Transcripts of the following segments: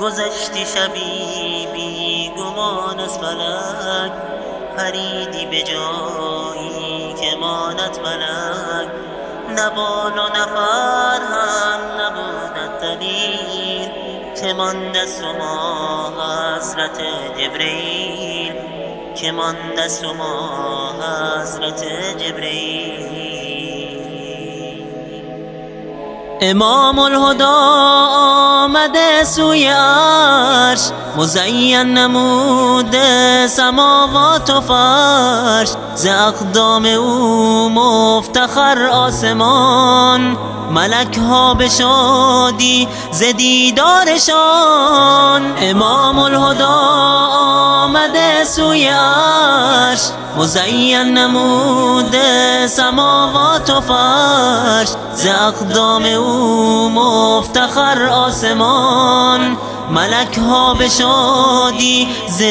گذشتی شبی بی گمان از فلک پریدی به جایی که مانت ملک. نبال و نفر هم نبودت دلیل که ماند از ما حضرت جبریل. که ماند از ما حضرت جبریل. امام الهدا آمده سوی عرش مزین نموده سماوات و فرش. ز اقدام او مفتخر آسمان ملک ها به شادی ز دیدارشان امام الهدا سوی عرش. مزین نموده سماوات و فرش. ز اقدام او مفتخر آسمان. ملک ها به شادی ز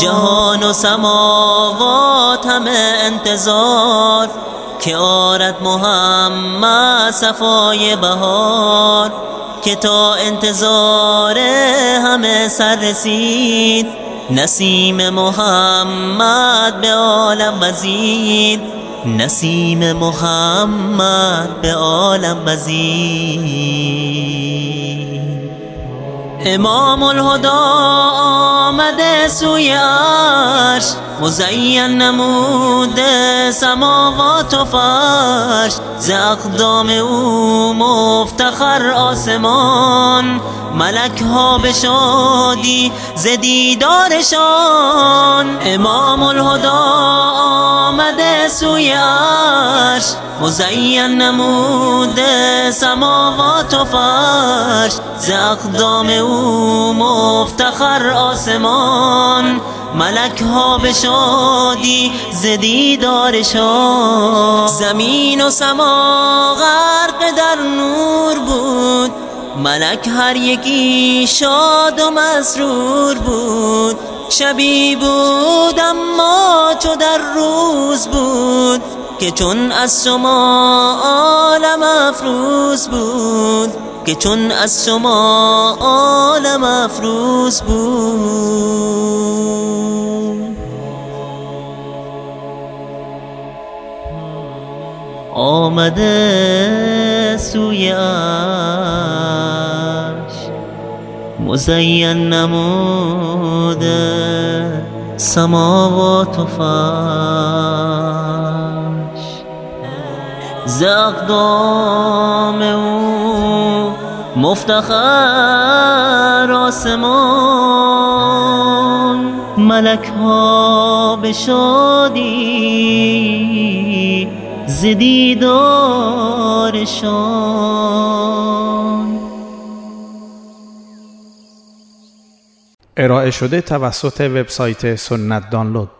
جهان و سماوات همه انتظار. که آرد محمد صفای بهار. که تا انتظار سر رسید. نسیم محمد به عالم مزید نسیم محمد به عالم مزید امام الهدا آمده سوی عرش. مزین نموده سماوات و فرش. ز اقدام او مفتخر آسمان. ملک ها به شادی ز دیدارشان. امام الهدا آمده سوی عرش. مزین نموده سماوات و فرش. ز اقدام او مفتخر آسمان. ملک ها به شادی ز دیدارشان. زمین و سما غرق در نور بود. ملک هر یکی شاد و مسرور بود. شبی بود اما چو در روز بود که چون از شما عالم افروز بود. که چون از شما عالم افروز بود. آمده سوی عرش. مزین نموده سماوات و فرش. ز او مفتخر آسمان. ملک ها به شادی ز دیدارشان ارائه شده توسط وبسایت سنت دانلود.